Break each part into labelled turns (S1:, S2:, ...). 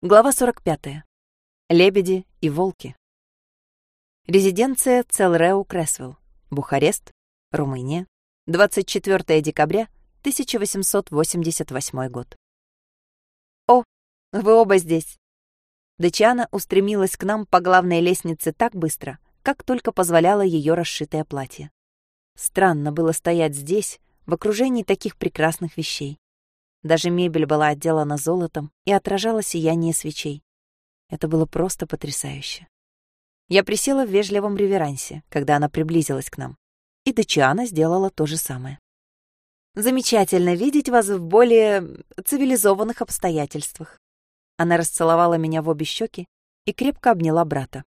S1: Глава 45. Лебеди и волки. Резиденция Целреу Кресвелл, Бухарест, Румыния, 24 декабря 1888 год. «О, вы оба здесь!» Дачиана устремилась к нам по главной лестнице так быстро, как только позволяло ее расшитое платье. Странно было стоять здесь, в окружении таких прекрасных вещей. Даже мебель была отделана золотом и отражала сияние свечей. Это было просто потрясающе. Я присела в вежливом реверансе, когда она приблизилась к нам. И Дачиана сделала то же самое. «Замечательно видеть вас в более цивилизованных обстоятельствах». Она расцеловала меня в обе щеки и крепко обняла брата.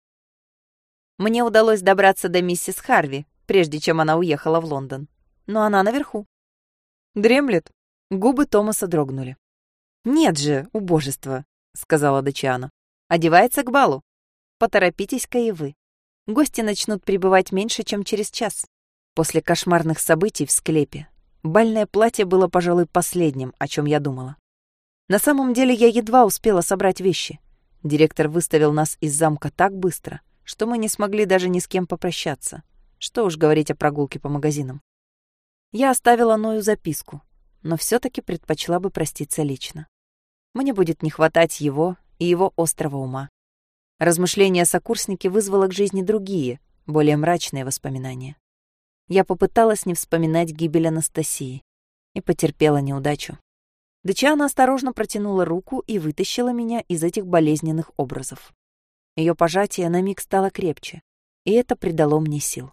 S1: Мне удалось добраться до миссис Харви, прежде чем она уехала в Лондон. Но она наверху. «Дремлет?» Губы Томаса дрогнули. «Нет же, убожество», — сказала Дачиана. «Одевается к балу. Поторопитесь-ка и вы. Гости начнут прибывать меньше, чем через час. После кошмарных событий в склепе бальное платье было, пожалуй, последним, о чем я думала. На самом деле я едва успела собрать вещи. Директор выставил нас из замка так быстро, что мы не смогли даже ни с кем попрощаться. Что уж говорить о прогулке по магазинам. Я оставила Ною записку, но все таки предпочла бы проститься лично. Мне будет не хватать его и его острого ума. Размышления о сокурснике вызвало к жизни другие, более мрачные воспоминания. Я попыталась не вспоминать гибель Анастасии и потерпела неудачу. Дычана осторожно протянула руку и вытащила меня из этих болезненных образов. Ее пожатие на миг стало крепче, и это придало мне сил.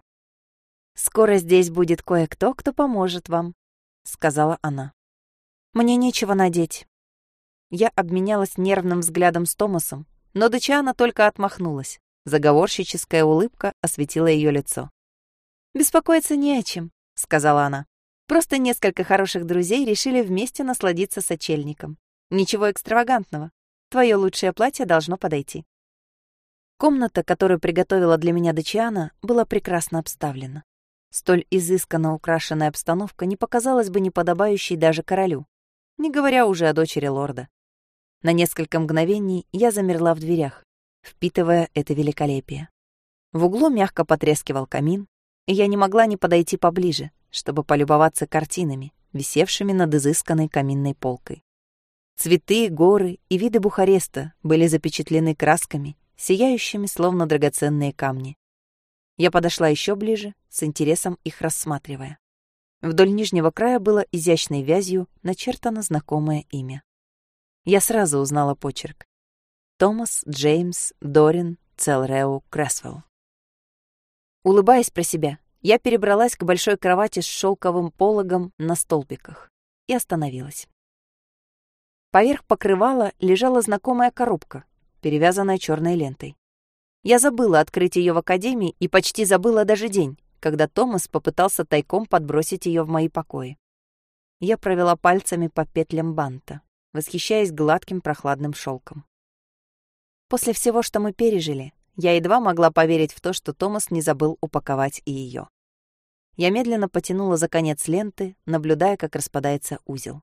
S1: «Скоро здесь будет кое-кто, кто поможет вам», — сказала она. «Мне нечего надеть». Я обменялась нервным взглядом с Томасом, но Дычана только отмахнулась. Заговорщическая улыбка осветила ее лицо. «Беспокоиться не о чем», — сказала она. «Просто несколько хороших друзей решили вместе насладиться сочельником. Ничего экстравагантного. Твое лучшее платье должно подойти». Комната, которую приготовила для меня Дачиана, была прекрасно обставлена. Столь изысканно украшенная обстановка не показалась бы неподобающей даже королю, не говоря уже о дочери лорда. На несколько мгновений я замерла в дверях, впитывая это великолепие. В углу мягко потрескивал камин, и я не могла не подойти поближе, чтобы полюбоваться картинами, висевшими над изысканной каминной полкой. Цветы, горы и виды Бухареста были запечатлены красками, сияющими словно драгоценные камни. Я подошла еще ближе, с интересом их рассматривая. Вдоль нижнего края было изящной вязью начертано знакомое имя. Я сразу узнала почерк. Томас Джеймс Дорин Целреу Кресвелл. Улыбаясь про себя, я перебралась к большой кровати с шелковым пологом на столбиках и остановилась. Поверх покрывала лежала знакомая коробка, перевязанная черной лентой. Я забыла открыть ее в академии и почти забыла даже день, когда Томас попытался тайком подбросить ее в мои покои. Я провела пальцами по петлям банта, восхищаясь гладким прохладным шелком. После всего, что мы пережили, я едва могла поверить в то, что Томас не забыл упаковать и ее. Я медленно потянула за конец ленты, наблюдая, как распадается узел.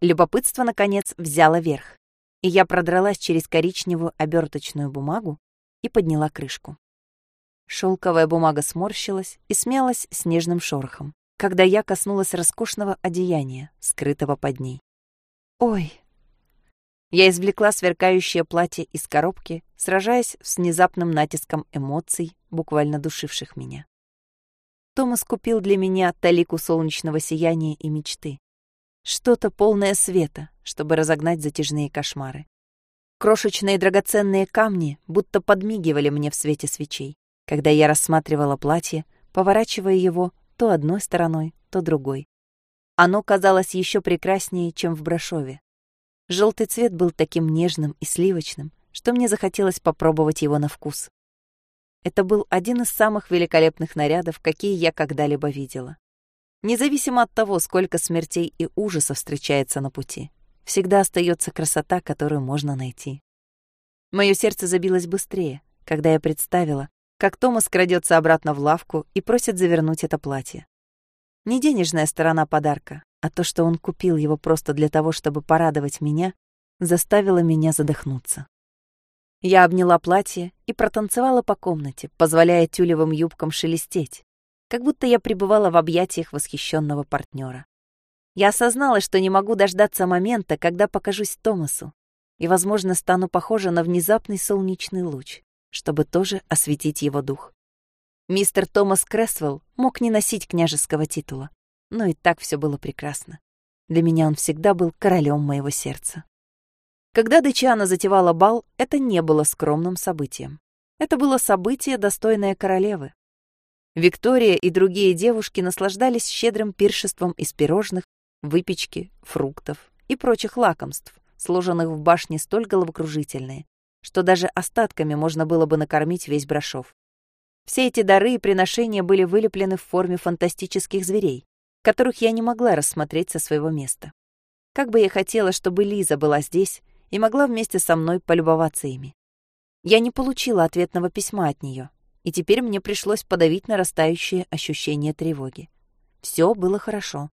S1: Любопытство, наконец, взяло верх, и я продралась через коричневую оберточную бумагу и подняла крышку. Шелковая бумага сморщилась и смялась снежным шорохом, когда я коснулась роскошного одеяния, скрытого под ней. «Ой!» Я извлекла сверкающее платье из коробки, сражаясь с внезапным натиском эмоций, буквально душивших меня. Томас купил для меня талику солнечного сияния и мечты. Что-то полное света, чтобы разогнать затяжные кошмары. Крошечные драгоценные камни будто подмигивали мне в свете свечей, когда я рассматривала платье, поворачивая его то одной стороной, то другой. Оно казалось еще прекраснее, чем в брошове. Желтый цвет был таким нежным и сливочным, что мне захотелось попробовать его на вкус. Это был один из самых великолепных нарядов, какие я когда-либо видела. Независимо от того, сколько смертей и ужасов встречается на пути всегда остается красота, которую можно найти. Мое сердце забилось быстрее, когда я представила, как Томас крадется обратно в лавку и просит завернуть это платье. Не денежная сторона подарка, а то, что он купил его просто для того, чтобы порадовать меня, заставило меня задохнуться. Я обняла платье и протанцевала по комнате, позволяя тюлевым юбкам шелестеть, как будто я пребывала в объятиях восхищенного партнера. Я осознала, что не могу дождаться момента, когда покажусь Томасу, и, возможно, стану похожа на внезапный солнечный луч, чтобы тоже осветить его дух. Мистер Томас Кресвелл мог не носить княжеского титула, но и так все было прекрасно. Для меня он всегда был королем моего сердца. Когда Дычана затевала бал, это не было скромным событием. Это было событие, достойное королевы. Виктория и другие девушки наслаждались щедрым пиршеством из пирожных, выпечки, фруктов и прочих лакомств, сложенных в башне столь головокружительные, что даже остатками можно было бы накормить весь Брашов. Все эти дары и приношения были вылеплены в форме фантастических зверей, которых я не могла рассмотреть со своего места. Как бы я хотела, чтобы Лиза была здесь и могла вместе со мной полюбоваться ими. Я не получила ответного письма от нее, и теперь мне пришлось подавить нарастающее ощущение тревоги. Все было хорошо.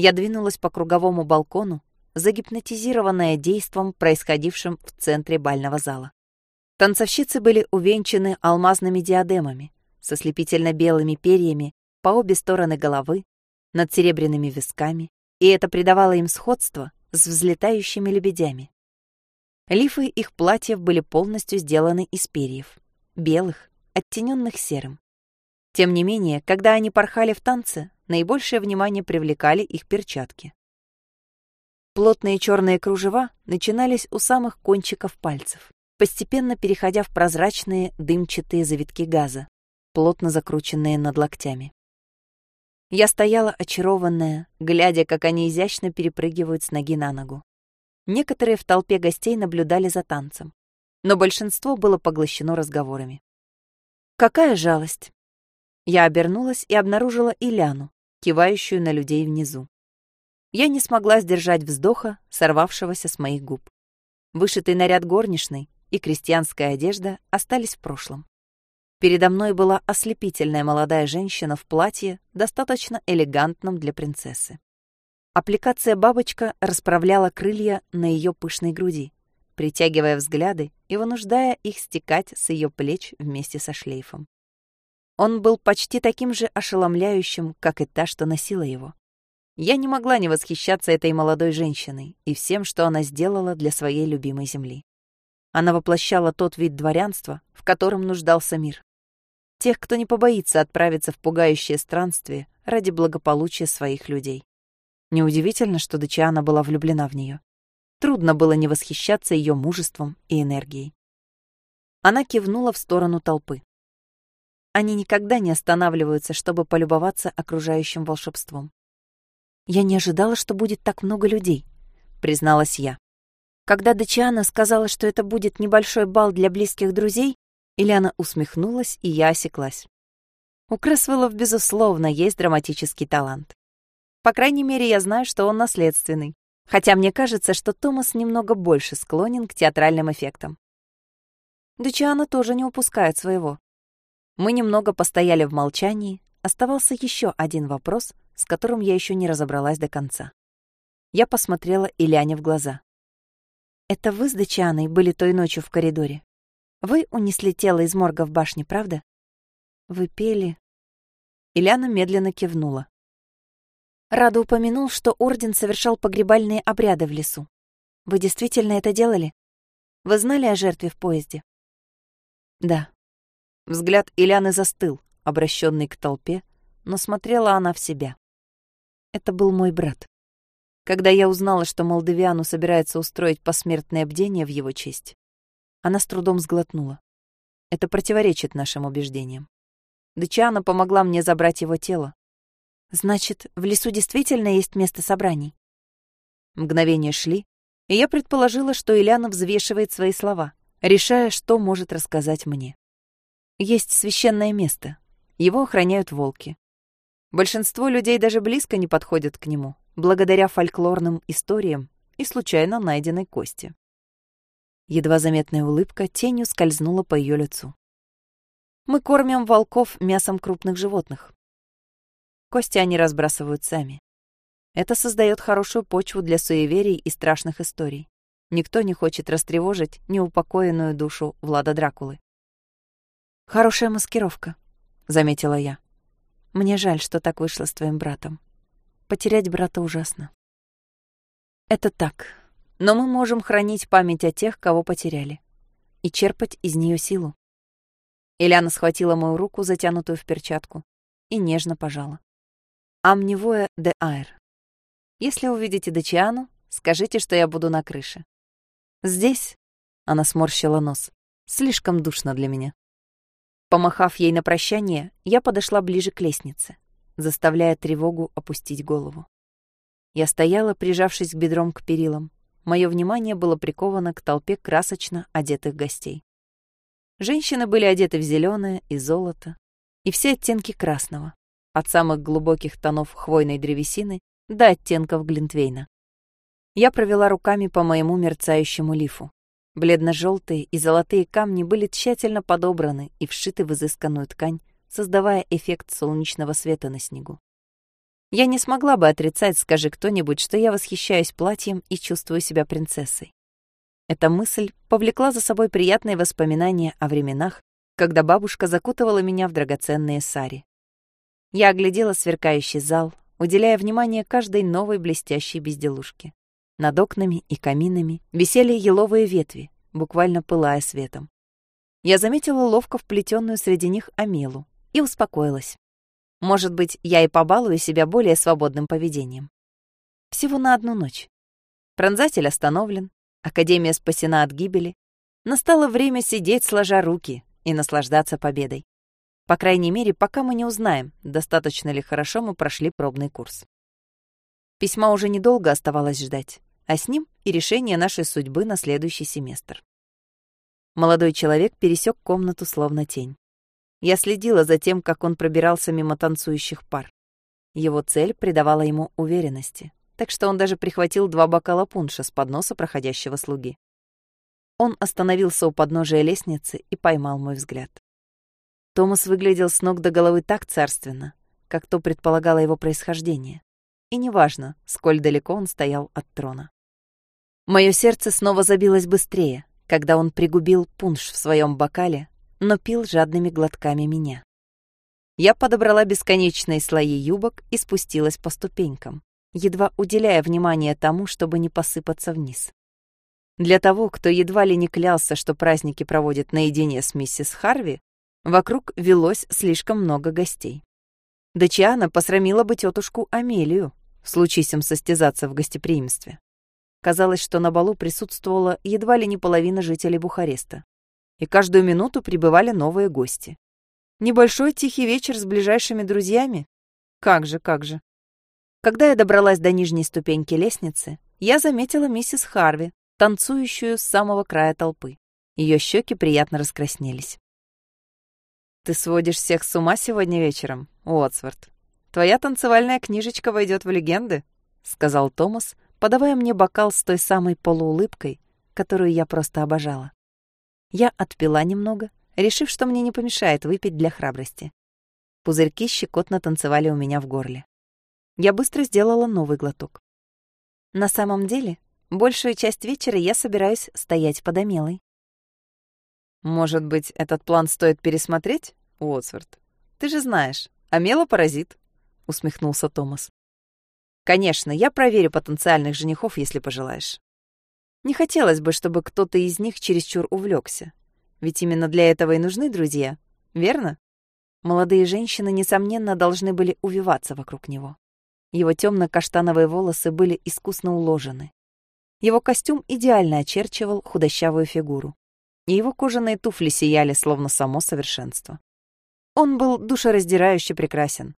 S1: Я двинулась по круговому балкону, загипнотизированная действом, происходившим в центре бального зала. Танцовщицы были увенчаны алмазными диадемами со слепительно-белыми перьями по обе стороны головы, над серебряными висками, и это придавало им сходство с взлетающими лебедями. Лифы их платьев были полностью сделаны из перьев, белых, оттененных серым. Тем не менее, когда они порхали в танце, наибольшее внимание привлекали их перчатки. Плотные черные кружева начинались у самых кончиков пальцев постепенно переходя в прозрачные дымчатые завитки газа, плотно закрученные над локтями. Я стояла очарованная, глядя, как они изящно перепрыгивают с ноги на ногу. Некоторые в толпе гостей наблюдали за танцем, но большинство было поглощено разговорами. Какая жалость! Я обернулась и обнаружила Иляну, кивающую на людей внизу. Я не смогла сдержать вздоха, сорвавшегося с моих губ. Вышитый наряд горничной и крестьянская одежда остались в прошлом. Передо мной была ослепительная молодая женщина в платье, достаточно элегантном для принцессы. Аппликация «бабочка» расправляла крылья на ее пышной груди, притягивая взгляды и вынуждая их стекать с ее плеч вместе со шлейфом. Он был почти таким же ошеломляющим, как и та, что носила его. Я не могла не восхищаться этой молодой женщиной и всем, что она сделала для своей любимой земли. Она воплощала тот вид дворянства, в котором нуждался мир. Тех, кто не побоится отправиться в пугающее странствие ради благополучия своих людей. Неудивительно, что Дачиана была влюблена в нее. Трудно было не восхищаться ее мужеством и энергией. Она кивнула в сторону толпы. Они никогда не останавливаются, чтобы полюбоваться окружающим волшебством. «Я не ожидала, что будет так много людей», — призналась я. Когда Дачиана сказала, что это будет небольшой бал для близких друзей, Ильяна усмехнулась, и я осеклась. У Кресвеллов, безусловно, есть драматический талант. По крайней мере, я знаю, что он наследственный. Хотя мне кажется, что Томас немного больше склонен к театральным эффектам. Дачиана тоже не упускает своего. Мы немного постояли в молчании. Оставался еще один вопрос, с которым я еще не разобралась до конца. Я посмотрела Ильяне в глаза. Это вы с Дачианой были той ночью в коридоре? Вы унесли тело из морга в башне, правда? Вы пели...» Ильяна медленно кивнула. Рада упомянул, что Орден совершал погребальные обряды в лесу. Вы действительно это делали? Вы знали о жертве в поезде? Да. Взгляд Ильяны застыл, обращенный к толпе, но смотрела она в себя. Это был мой брат. Когда я узнала, что Молдавиану собирается устроить посмертное бдение в его честь, она с трудом сглотнула. Это противоречит нашим убеждениям. Дычана помогла мне забрать его тело. Значит, в лесу действительно есть место собраний? Мгновения шли, и я предположила, что Ильяна взвешивает свои слова, решая, что может рассказать мне. Есть священное место. Его охраняют волки. Большинство людей даже близко не подходят к нему, благодаря фольклорным историям и случайно найденной кости. Едва заметная улыбка тенью скользнула по ее лицу. Мы кормим волков мясом крупных животных. Кости они разбрасывают сами. Это создает хорошую почву для суеверий и страшных историй. Никто не хочет растревожить неупокоенную душу Влада Дракулы. «Хорошая маскировка», — заметила я. «Мне жаль, что так вышло с твоим братом. Потерять брата ужасно». «Это так, но мы можем хранить память о тех, кого потеряли, и черпать из нее силу». Ильяна схватила мою руку, затянутую в перчатку, и нежно пожала. «Амнивое де аэр. Если увидите Дачиану, скажите, что я буду на крыше. Здесь, — она сморщила нос, — слишком душно для меня. Помахав ей на прощание, я подошла ближе к лестнице, заставляя тревогу опустить голову. Я стояла, прижавшись бедром к перилам. Мое внимание было приковано к толпе красочно одетых гостей. Женщины были одеты в зеленое и золото, и все оттенки красного, от самых глубоких тонов хвойной древесины до оттенков Глинтвейна. Я провела руками по моему мерцающему лифу. Бледно-желтые и золотые камни были тщательно подобраны и вшиты в изысканную ткань, создавая эффект солнечного света на снегу. Я не смогла бы отрицать, скажи кто-нибудь, что я восхищаюсь платьем и чувствую себя принцессой. Эта мысль повлекла за собой приятные воспоминания о временах, когда бабушка закутывала меня в драгоценные сари. Я оглядела сверкающий зал, уделяя внимание каждой новой блестящей безделушке. Над окнами и каминами висели еловые ветви, буквально пылая светом. Я заметила ловко вплетенную среди них Амелу и успокоилась. Может быть, я и побалую себя более свободным поведением. Всего на одну ночь. Пронзатель остановлен, Академия спасена от гибели. Настало время сидеть сложа руки и наслаждаться победой. По крайней мере, пока мы не узнаем, достаточно ли хорошо мы прошли пробный курс. Письма уже недолго оставалось ждать, а с ним и решение нашей судьбы на следующий семестр. Молодой человек пересек комнату словно тень. Я следила за тем, как он пробирался мимо танцующих пар. Его цель придавала ему уверенности, так что он даже прихватил два бокала пунша с подноса проходящего слуги. Он остановился у подножия лестницы и поймал мой взгляд. Томас выглядел с ног до головы так царственно, как то предполагало его происхождение. И неважно, сколь далеко он стоял от трона. Мое сердце снова забилось быстрее, когда он пригубил пунш в своем бокале, но пил жадными глотками меня. Я подобрала бесконечные слои юбок и спустилась по ступенькам, едва уделяя внимание тому, чтобы не посыпаться вниз. Для того, кто едва ли не клялся, что праздники проводит наедине с миссис Харви, Вокруг велось слишком много гостей. Дачиана посрамила бы тетушку Амелию, случись им состязаться в гостеприимстве. Казалось, что на балу присутствовала едва ли не половина жителей Бухареста. И каждую минуту прибывали новые гости. Небольшой тихий вечер с ближайшими друзьями? Как же, как же. Когда я добралась до нижней ступеньки лестницы, я заметила миссис Харви, танцующую с самого края толпы. Ее щеки приятно раскраснелись. Ты сводишь всех с ума сегодня вечером, Уотсворт. Твоя танцевальная книжечка войдет в легенды, сказал Томас, подавая мне бокал с той самой полуулыбкой, которую я просто обожала. Я отпила немного, решив, что мне не помешает выпить для храбрости. Пузырьки щекотно танцевали у меня в горле. Я быстро сделала новый глоток. На самом деле, большую часть вечера я собираюсь стоять под Амелой. Может быть, этот план стоит пересмотреть, Уотсворт? Ты же знаешь, Амела паразит, усмехнулся Томас. Конечно, я проверю потенциальных женихов, если пожелаешь. Не хотелось бы, чтобы кто-то из них чересчур увлекся, ведь именно для этого и нужны друзья, верно? Молодые женщины, несомненно, должны были увиваться вокруг него. Его темно-каштановые волосы были искусно уложены. Его костюм идеально очерчивал худощавую фигуру и его кожаные туфли сияли, словно само совершенство. Он был душераздирающе прекрасен.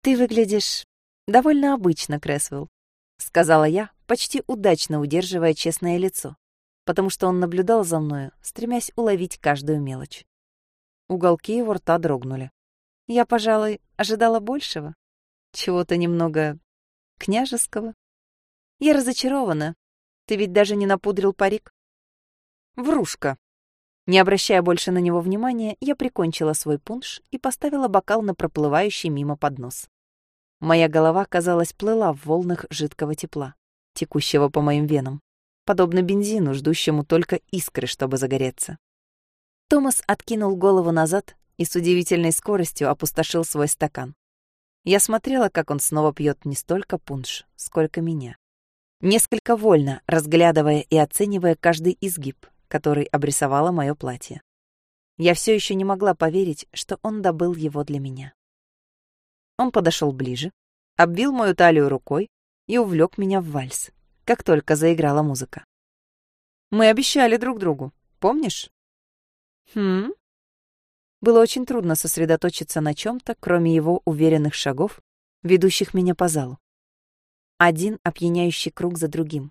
S1: «Ты выглядишь довольно обычно, Крэсвелл», — сказала я, почти удачно удерживая честное лицо, потому что он наблюдал за мною, стремясь уловить каждую мелочь. Уголки его рта дрогнули. Я, пожалуй, ожидала большего, чего-то немного княжеского. Я разочарована. Ты ведь даже не напудрил парик. Врушка. Не обращая больше на него внимания, я прикончила свой пунш и поставила бокал на проплывающий мимо поднос. Моя голова, казалось, плыла в волнах жидкого тепла, текущего по моим венам. подобно бензину, ждущему только искры, чтобы загореться. Томас откинул голову назад и с удивительной скоростью опустошил свой стакан. Я смотрела, как он снова пьет не столько пунш, сколько меня. Несколько вольно, разглядывая и оценивая каждый изгиб, который обрисовало мое платье. Я все еще не могла поверить, что он добыл его для меня. Он подошел ближе, обвил мою талию рукой и увлек меня в вальс, как только заиграла музыка. Мы обещали друг другу, помнишь? Хм? Было очень трудно сосредоточиться на чем-то, кроме его уверенных шагов, ведущих меня по залу. Один опьяняющий круг за другим.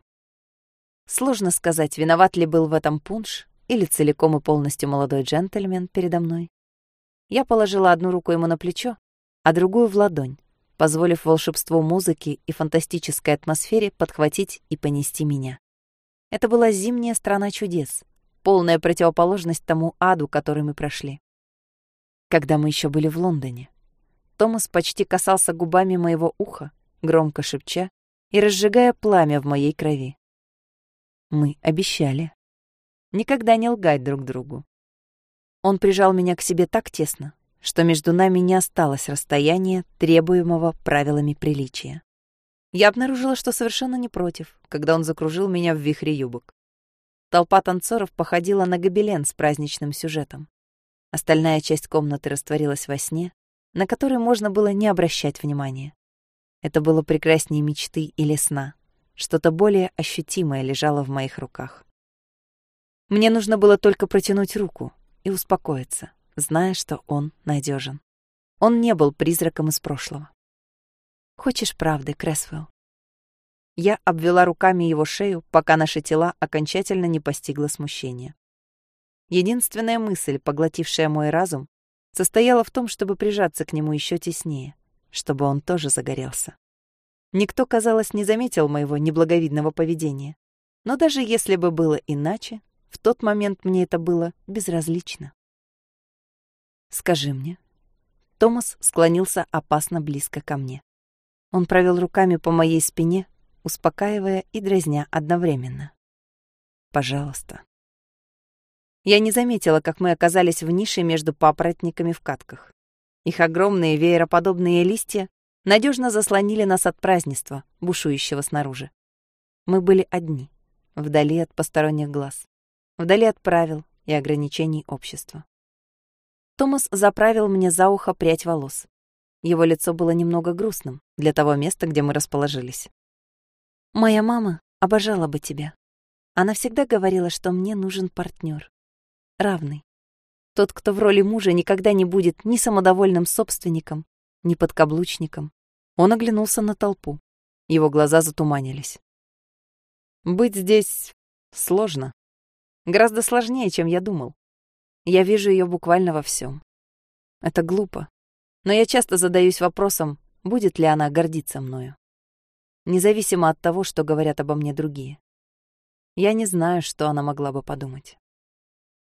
S1: Сложно сказать, виноват ли был в этом пунш или целиком и полностью молодой джентльмен передо мной. Я положила одну руку ему на плечо, а другую в ладонь, позволив волшебству музыки и фантастической атмосфере подхватить и понести меня. Это была зимняя страна чудес, полная противоположность тому аду, который мы прошли. Когда мы еще были в Лондоне, Томас почти касался губами моего уха, громко шепча и разжигая пламя в моей крови. Мы обещали. Никогда не лгать друг другу. Он прижал меня к себе так тесно, что между нами не осталось расстояния, требуемого правилами приличия. Я обнаружила, что совершенно не против, когда он закружил меня в вихре юбок. Толпа танцоров походила на гобелен с праздничным сюжетом. Остальная часть комнаты растворилась во сне, на который можно было не обращать внимания. Это было прекраснее мечты или сна. Что-то более ощутимое лежало в моих руках. Мне нужно было только протянуть руку и успокоиться, зная, что он надежен. Он не был призраком из прошлого. «Хочешь правды, Кресвелл?» Я обвела руками его шею, пока наши тела окончательно не постигло смущение. Единственная мысль, поглотившая мой разум, состояла в том, чтобы прижаться к нему еще теснее, чтобы он тоже загорелся. Никто, казалось, не заметил моего неблаговидного поведения. Но даже если бы было иначе, в тот момент мне это было безразлично. «Скажи мне». Томас склонился опасно близко ко мне. Он провел руками по моей спине, успокаивая и дразня одновременно. «Пожалуйста». Я не заметила, как мы оказались в нише между папоротниками в катках. Их огромные веероподобные листья надежно заслонили нас от празднества, бушующего снаружи. Мы были одни, вдали от посторонних глаз, вдали от правил и ограничений общества. Томас заправил мне за ухо прядь волос. Его лицо было немного грустным для того места, где мы расположились. Моя мама обожала бы тебя. Она всегда говорила, что мне нужен партнер, равный. Тот, кто в роли мужа никогда не будет ни самодовольным собственником, ни подкаблучником. Он оглянулся на толпу. Его глаза затуманились. Быть здесь сложно. Гораздо сложнее, чем я думал. Я вижу ее буквально во всем. Это глупо. Но я часто задаюсь вопросом, будет ли она гордиться мною независимо от того, что говорят обо мне другие. Я не знаю, что она могла бы подумать.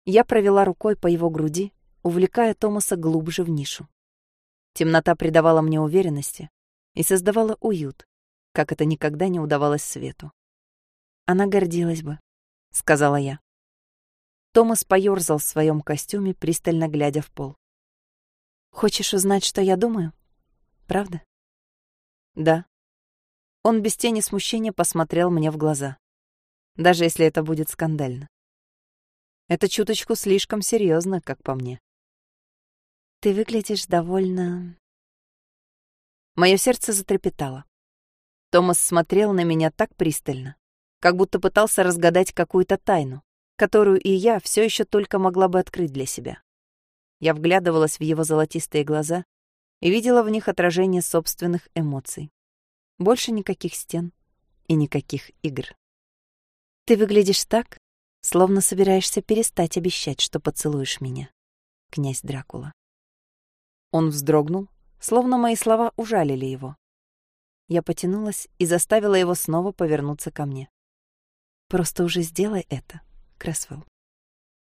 S1: Я провела рукой по его груди, увлекая Томаса глубже в нишу. Темнота придавала мне уверенности и создавала уют, как это никогда не удавалось Свету. Она гордилась бы, — сказала я. Томас поёрзал в своем костюме, пристально глядя в пол. «Хочешь узнать, что я думаю? Правда?» «Да», он без тени смущения посмотрел мне в глаза. Даже если это будет скандально. Это чуточку слишком серьезно, как по мне. Ты выглядишь довольно... Мое сердце затрепетало. Томас смотрел на меня так пристально, как будто пытался разгадать какую-то тайну, которую и я все еще только могла бы открыть для себя. Я вглядывалась в его золотистые глаза и видела в них отражение собственных эмоций. Больше никаких стен и никаких игр. Ты выглядишь так, словно собираешься перестать обещать, что поцелуешь меня, князь Дракула. Он вздрогнул, словно мои слова ужалили его. Я потянулась и заставила его снова повернуться ко мне. Просто уже сделай это, Кресвелл.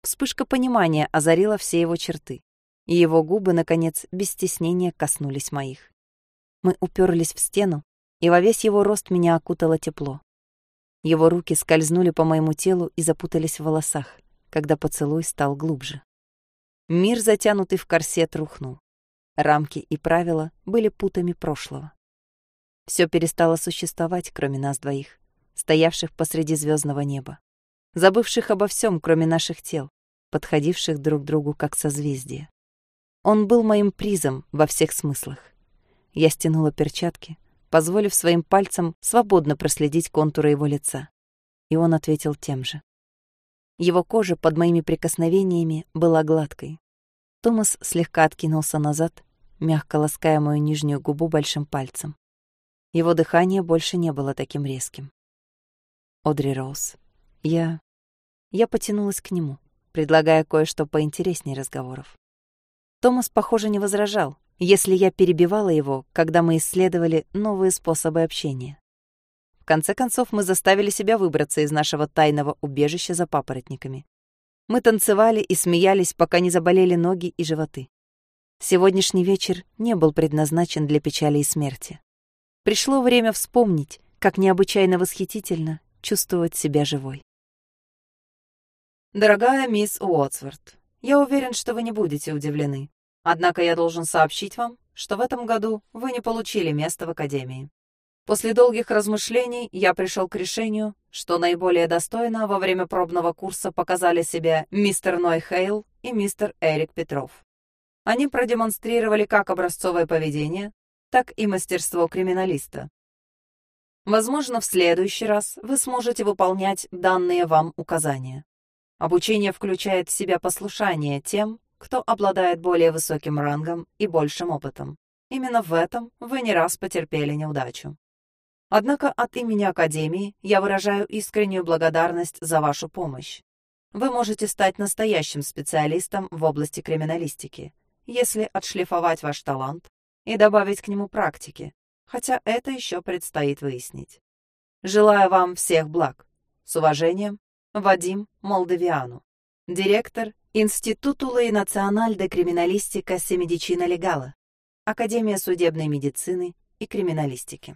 S1: Вспышка понимания озарила все его черты, и его губы, наконец, без стеснения коснулись моих. Мы уперлись в стену, и во весь его рост меня окутало тепло. Его руки скользнули по моему телу и запутались в волосах, когда поцелуй стал глубже. Мир, затянутый в корсет, рухнул. Рамки и правила были путами прошлого. Все перестало существовать, кроме нас двоих, стоявших посреди звездного неба, забывших обо всем, кроме наших тел, подходивших друг другу как созвездие. Он был моим призом во всех смыслах. Я стянула перчатки, позволив своим пальцам свободно проследить контуры его лица. И он ответил тем же. Его кожа под моими прикосновениями была гладкой. Томас слегка откинулся назад, мягко лаская мою нижнюю губу большим пальцем. Его дыхание больше не было таким резким. Одри Роуз. Я... Я потянулась к нему, предлагая кое-что поинтереснее разговоров. Томас, похоже, не возражал, если я перебивала его, когда мы исследовали новые способы общения. В конце концов, мы заставили себя выбраться из нашего тайного убежища за папоротниками. Мы танцевали и смеялись, пока не заболели ноги и животы. Сегодняшний вечер не был предназначен для печали и смерти. Пришло время вспомнить, как необычайно восхитительно чувствовать себя живой.
S2: Дорогая мисс Уотсворт, я уверен, что вы не будете удивлены. Однако я должен сообщить вам, что в этом году вы не получили место в Академии. После долгих размышлений я пришел к решению, что наиболее достойно во время пробного курса показали себя мистер Ной Хейл и мистер Эрик Петров. Они продемонстрировали как образцовое поведение, так и мастерство криминалиста. Возможно, в следующий раз вы сможете выполнять данные вам указания. Обучение включает в себя послушание тем, кто обладает более высоким рангом и большим опытом. Именно в этом вы не раз потерпели неудачу. Однако от имени Академии я выражаю искреннюю благодарность за вашу помощь. Вы можете стать настоящим специалистом в области криминалистики, если отшлифовать ваш талант и добавить к нему практики, хотя это еще предстоит выяснить. Желаю вам всех благ. С уважением, Вадим Молдавиану, директор Институту Лей Националь де Криминалистика Семедичина Легала, Академия судебной медицины и криминалистики.